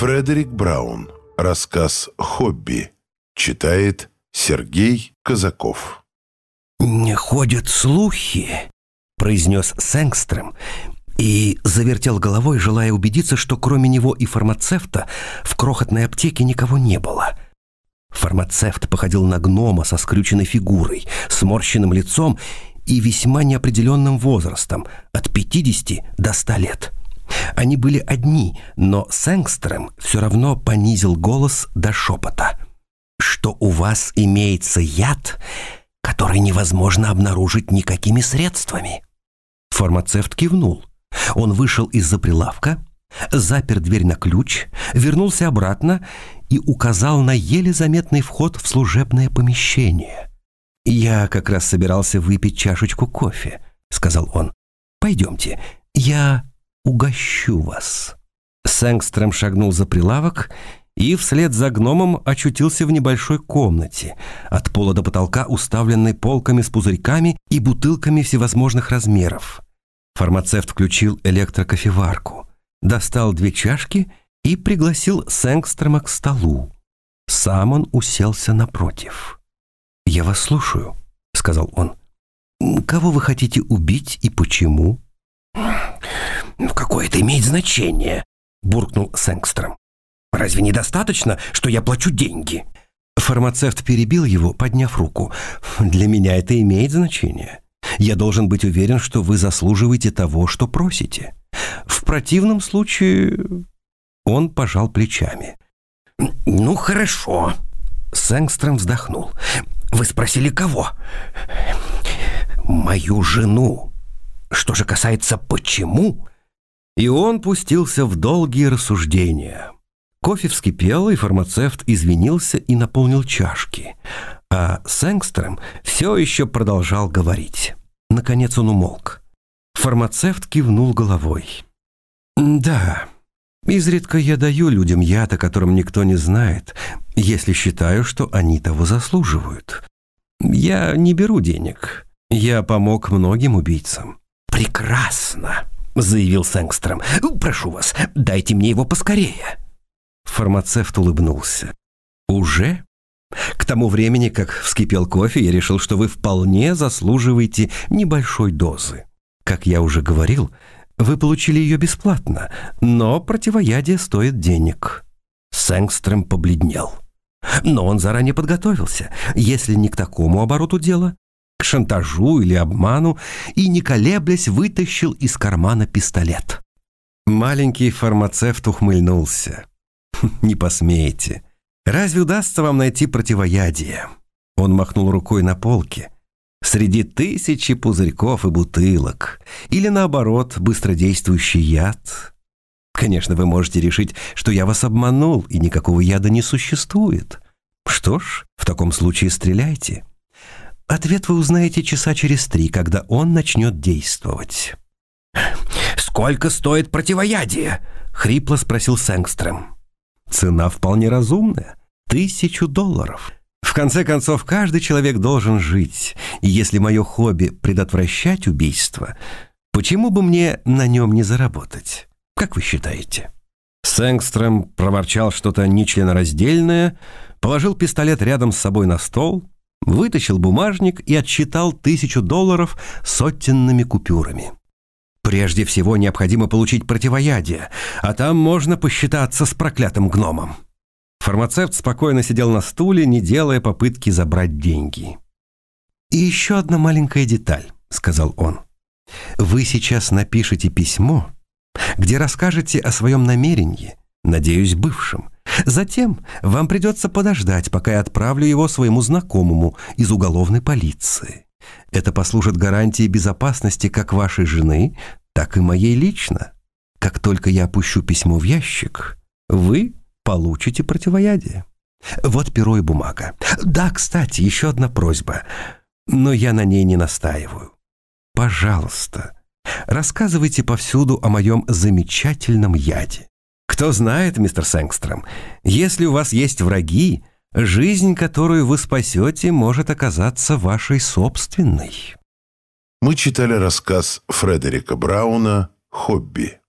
Фредерик Браун. Рассказ «Хобби». Читает Сергей Казаков. «Не ходят слухи», — произнес Сэнгстрем и завертел головой, желая убедиться, что кроме него и фармацевта в крохотной аптеке никого не было. Фармацевт походил на гнома со скрюченной фигурой, сморщенным лицом и весьма неопределенным возрастом, от 50 до 100 лет. Они были одни, но Сэнгстрем все равно понизил голос до шепота. «Что у вас имеется яд, который невозможно обнаружить никакими средствами?» Фармацевт кивнул. Он вышел из-за прилавка, запер дверь на ключ, вернулся обратно и указал на еле заметный вход в служебное помещение. «Я как раз собирался выпить чашечку кофе», — сказал он. «Пойдемте, я угощу вас». Сэнгстрем шагнул за прилавок и вслед за гномом очутился в небольшой комнате, от пола до потолка уставленной полками с пузырьками и бутылками всевозможных размеров. Фармацевт включил электрокофеварку, достал две чашки и пригласил Сэнгстрема к столу. Сам он уселся напротив. «Я вас слушаю», — сказал он. «Кого вы хотите убить и почему?» «Какое это имеет значение?» — буркнул Сэнгстром. «Разве недостаточно, что я плачу деньги?» Фармацевт перебил его, подняв руку. «Для меня это имеет значение. Я должен быть уверен, что вы заслуживаете того, что просите. В противном случае...» Он пожал плечами. «Ну, хорошо». Сэнгстром вздохнул. «Вы спросили, кого?» «Мою жену. Что же касается «почему», и он пустился в долгие рассуждения. Кофе вскипел, и фармацевт извинился и наполнил чашки. А Сэнгстрем все еще продолжал говорить. Наконец он умолк. Фармацевт кивнул головой. «Да, изредка я даю людям яд, о котором никто не знает, если считаю, что они того заслуживают. Я не беру денег. Я помог многим убийцам». «Прекрасно!» — заявил Сэнгстром. «Прошу вас, дайте мне его поскорее». Фармацевт улыбнулся. «Уже?» К тому времени, как вскипел кофе, я решил, что вы вполне заслуживаете небольшой дозы. Как я уже говорил, вы получили ее бесплатно, но противоядие стоит денег». Сэнгстрем побледнел. Но он заранее подготовился. Если не к такому обороту дела, к шантажу или обману и, не колеблясь, вытащил из кармана пистолет. Маленький фармацевт ухмыльнулся. «Не посмеете. Разве удастся вам найти противоядие?» Он махнул рукой на полке. «Среди тысячи пузырьков и бутылок. Или, наоборот, быстродействующий яд. Конечно, вы можете решить, что я вас обманул, и никакого яда не существует. Что ж, в таком случае стреляйте». Ответ вы узнаете часа через три, когда он начнет действовать. «Сколько стоит противоядие?» — хрипло спросил Сэнгстрем. «Цена вполне разумная. Тысячу долларов. В конце концов, каждый человек должен жить. И если мое хобби — предотвращать убийство, почему бы мне на нем не заработать? Как вы считаете?» Сэнгстрем проворчал что-то нечленораздельное, положил пистолет рядом с собой на стол — вытащил бумажник и отсчитал тысячу долларов сотенными купюрами. Прежде всего необходимо получить противоядие, а там можно посчитаться с проклятым гномом. Фармацевт спокойно сидел на стуле, не делая попытки забрать деньги. «И еще одна маленькая деталь», — сказал он. «Вы сейчас напишите письмо, где расскажете о своем намерении, надеюсь, бывшем, Затем вам придется подождать, пока я отправлю его своему знакомому из уголовной полиции. Это послужит гарантией безопасности как вашей жены, так и моей лично. Как только я опущу письмо в ящик, вы получите противоядие. Вот перо и бумага. Да, кстати, еще одна просьба, но я на ней не настаиваю. Пожалуйста, рассказывайте повсюду о моем замечательном яде. Кто знает, мистер Сэнгстром, если у вас есть враги, жизнь, которую вы спасете, может оказаться вашей собственной. Мы читали рассказ Фредерика Брауна «Хобби».